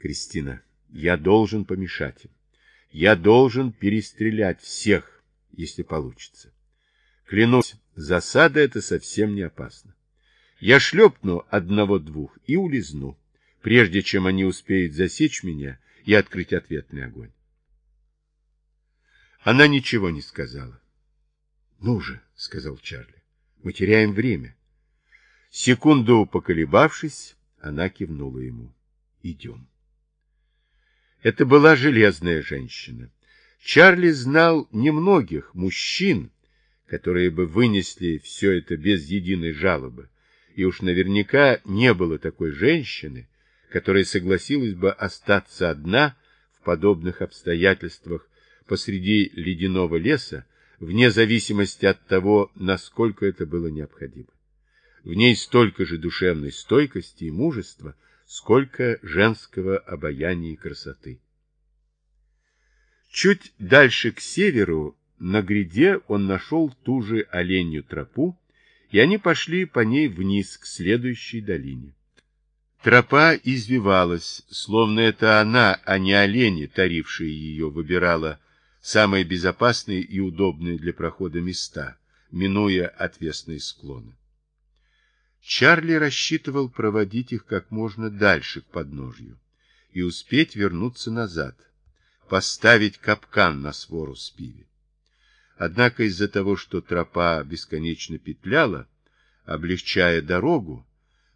Кристина, я должен помешать им. Я должен перестрелять всех, если получится. Клянусь, засада это совсем не опасно. Я шлепну одного-двух и улизну, прежде чем они успеют засечь меня и открыть ответный огонь. Она ничего не сказала. — Ну же, — сказал Чарли, — мы теряем время. Секунду поколебавшись, она кивнула ему. — Идем. Это была железная женщина. Чарли знал немногих мужчин, которые бы вынесли все это без единой жалобы, и уж наверняка не было такой женщины, которая согласилась бы остаться одна в подобных обстоятельствах посреди ледяного леса, вне зависимости от того, насколько это было необходимо. В ней столько же душевной стойкости и мужества, сколько женского обаяния и красоты. Чуть дальше к северу, на гряде, он нашел ту же оленью тропу, и они пошли по ней вниз к следующей долине. Тропа извивалась, словно это она, а не олени, тарившие ее, выбирала самые безопасные и удобные для прохода места, минуя отвесные склоны. Чарли рассчитывал проводить их как можно дальше к подножью и успеть вернуться назад, поставить капкан на свору спиви. Однако из-за того, что тропа бесконечно петляла, облегчая дорогу,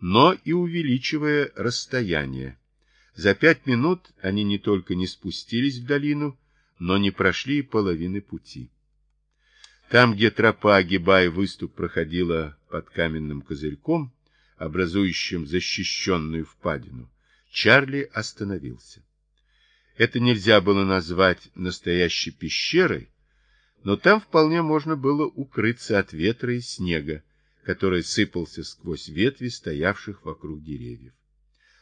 но и увеличивая расстояние. За пять минут они не только не спустились в долину, но не прошли половины пути. Там, где тропа, огибая выступ, проходила под каменным козырьком, образующим защищенную впадину, Чарли остановился. Это нельзя было назвать настоящей пещерой, но там вполне можно было укрыться от ветра и снега, который сыпался сквозь ветви стоявших вокруг деревьев.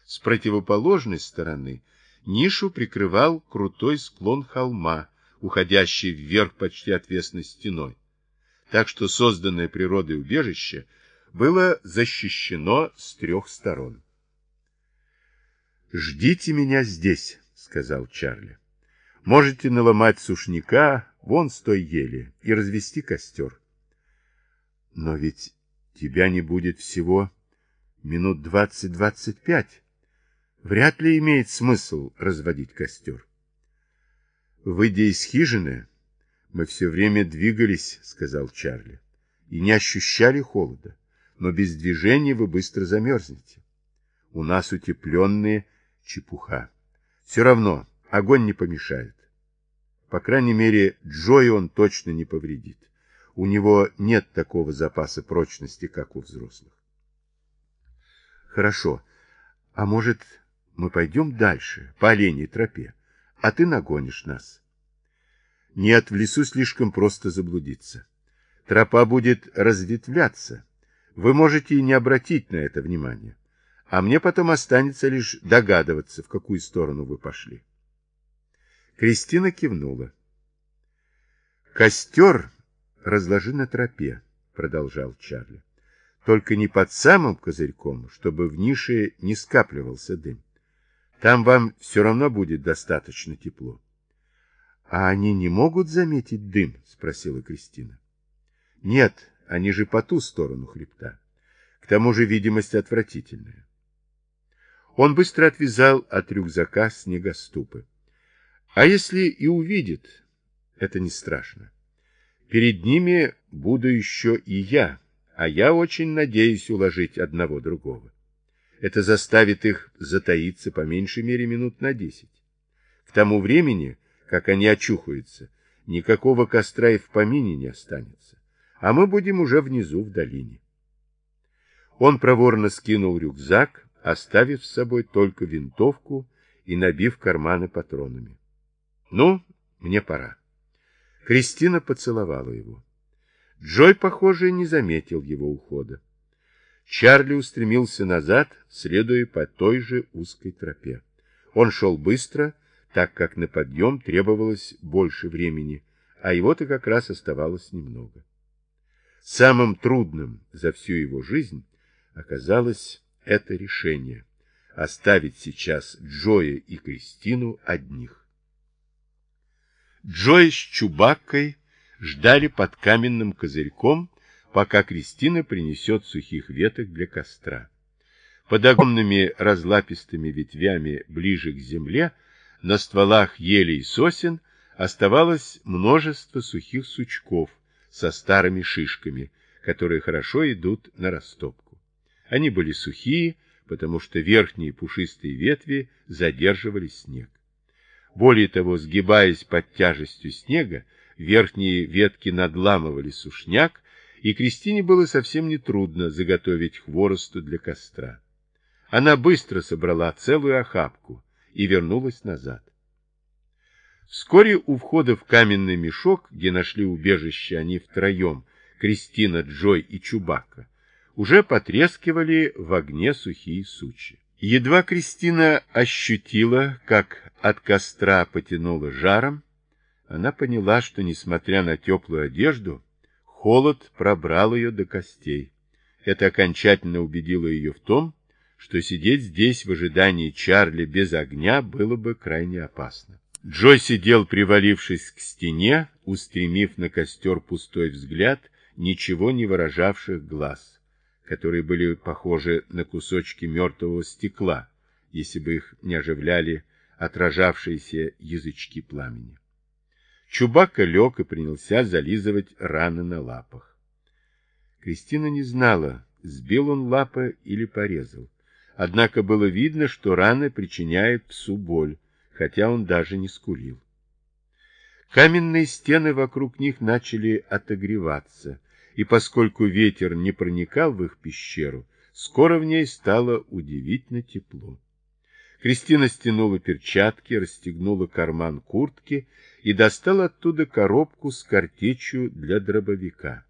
С противоположной стороны нишу прикрывал крутой склон холма, уходящий вверх почти отвесной стеной. Так что созданное природой убежище было защищено с трех сторон. «Ждите меня здесь», — сказал Чарли. «Можете наломать сушняка вон с той ели и развести костер». «Но ведь тебя не будет всего минут двадцать-двадцать пять. Вряд ли имеет смысл разводить костер. Выйдя из хижины, мы все время двигались, сказал Чарли, и не ощущали холода, но без движения вы быстро замерзнете. У нас утепленные чепуха. Все равно огонь не помешает. По крайней мере, Джой он точно не повредит у него нет такого запаса прочности, как у взрослых. Хорошо. А может, мы пойдем дальше, по оленей тропе, а ты нагонишь нас? Нет, в лесу слишком просто заблудиться. Тропа будет разветвляться. Вы можете не обратить на это внимания. А мне потом останется лишь догадываться, в какую сторону вы пошли. Кристина кивнула. Костер разложи на тропе, продолжал Чарли. Только не под самым козырьком, чтобы в нише не скапливался дым. Там вам все равно будет достаточно тепло. — А они не могут заметить дым? — спросила Кристина. — Нет, они же по ту сторону хребта. К тому же видимость отвратительная. Он быстро отвязал от рюкзака снегоступы. А если и увидит, это не страшно. Перед ними буду еще и я, а я очень надеюсь уложить одного другого. Это заставит их затаиться по меньшей мере минут на десять. К тому времени, как они очухаются, никакого костра и в помине не останется, а мы будем уже внизу в долине. Он проворно скинул рюкзак, оставив с собой только винтовку и набив карманы патронами. Ну, мне пора. Кристина поцеловала его. Джой, похоже, не заметил его ухода. Чарли устремился назад, следуя по той же узкой тропе. Он шел быстро, так как на подъем требовалось больше времени, а его-то как раз оставалось немного. Самым трудным за всю его жизнь оказалось это решение оставить сейчас Джоя и Кристину одних. Джой с Чубаккой ждали под каменным козырьком, пока Кристина принесет сухих веток для костра. Под огромными разлапистыми ветвями ближе к земле, на стволах елей и сосен, оставалось множество сухих сучков со старыми шишками, которые хорошо идут на растопку. Они были сухие, потому что верхние пушистые ветви задерживали снег. Более того, сгибаясь под тяжестью снега, верхние ветки надламывали сушняк, и Кристине было совсем нетрудно заготовить хворосту для костра. Она быстро собрала целую охапку и вернулась назад. Вскоре у входа в каменный мешок, где нашли убежище они втроем, Кристина, Джой и Чубака, уже потрескивали в огне сухие сучи. Едва Кристина ощутила, как от костра потянуло жаром, она поняла, что, несмотря на теплую одежду, холод пробрал ее до костей. Это окончательно убедило ее в том, что сидеть здесь в ожидании Чарли без огня было бы крайне опасно. Джой сидел, привалившись к стене, устремив на костер пустой взгляд ничего не выражавших глаз, которые были похожи на кусочки мертвого стекла, если бы их не оживляли отражавшиеся язычки пламени. Чубака лег и принялся зализывать раны на лапах. Кристина не знала, сбил он лапы или порезал. Однако было видно, что раны причиняют псу боль, хотя он даже не скулил. Каменные стены вокруг них начали отогреваться, и поскольку ветер не проникал в их пещеру, скоро в ней стало удивительно тепло. Кристина стянула перчатки, расстегнула карман куртки и достала оттуда коробку с картечью для дробовика.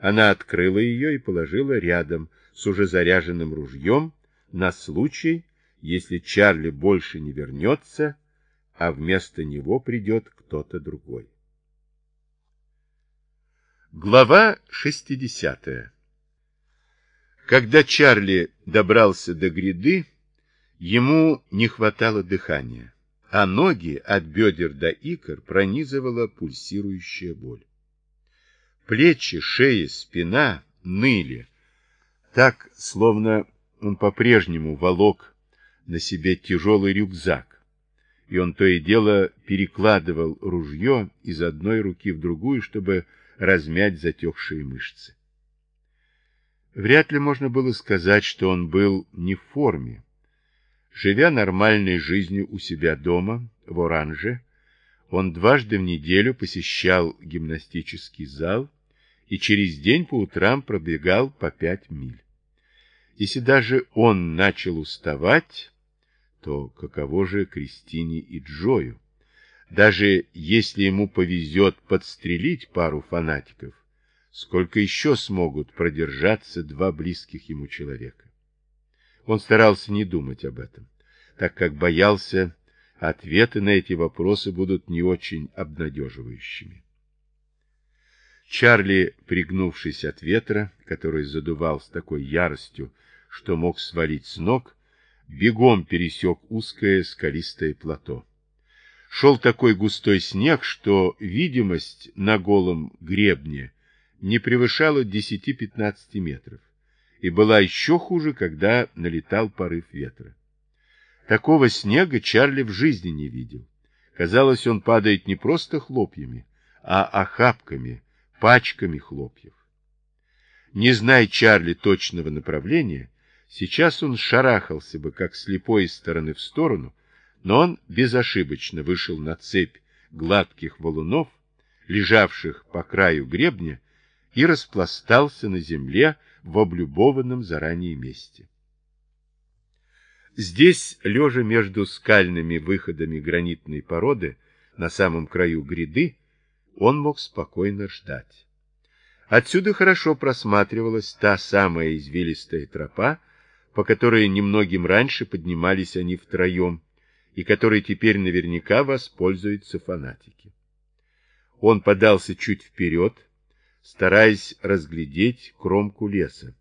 Она открыла ее и положила рядом с уже заряженным ружьем, на случай, если Чарли больше не вернется, а вместо него придет кто-то другой. Глава 60 Когда Чарли добрался до гряды, ему не хватало дыхания, а ноги от бедер до икр пронизывала пульсирующая боль. Плечи, шея, спина ныли, так, словно он по-прежнему волок на себе тяжелый рюкзак, и он то и дело перекладывал ружье из одной руки в другую, чтобы размять затекшие мышцы. Вряд ли можно было сказать, что он был не в форме. Живя нормальной жизнью у себя дома, в Оранже, он дважды в неделю посещал гимнастический зал и через день по утрам пробегал по пять миль. Если даже он начал уставать, то каково же Кристине и Джою? Даже если ему повезет подстрелить пару фанатиков, сколько еще смогут продержаться два близких ему человека? Он старался не думать об этом, так как боялся, ответы на эти вопросы будут не очень обнадеживающими. Чарли, пригнувшись от ветра, который задувал с такой яростью, что мог свалить с ног, бегом пересек узкое скалистое плато. Шел такой густой снег, что видимость на голом гребне не превышала 10-15 метров, и была еще хуже, когда налетал порыв ветра. Такого снега Чарли в жизни не видел. Казалось, он падает не просто хлопьями, а охапками, пачками хлопьев. Не зная Чарли точного направления, Сейчас он шарахался бы, как слепой из стороны в сторону, но он безошибочно вышел на цепь гладких валунов, лежавших по краю гребня, и распластался на земле в облюбованном заранее месте. Здесь, лежа между скальными выходами гранитной породы, на самом краю гряды, он мог спокойно ждать. Отсюда хорошо просматривалась та самая извилистая тропа, по которой немногим раньше поднимались они втроем, и которой теперь наверняка воспользуются фанатики. Он подался чуть вперед, стараясь разглядеть кромку леса,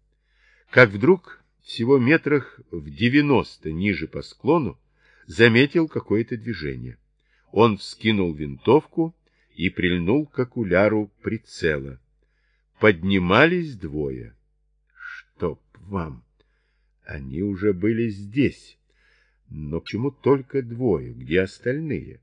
как вдруг всего метрах в девяносто ниже по склону, заметил какое-то движение. Он вскинул винтовку и прильнул к окуляру прицела. Поднимались двое. Чтоб вам! Они уже были здесь. Но почему только двое? Где остальные?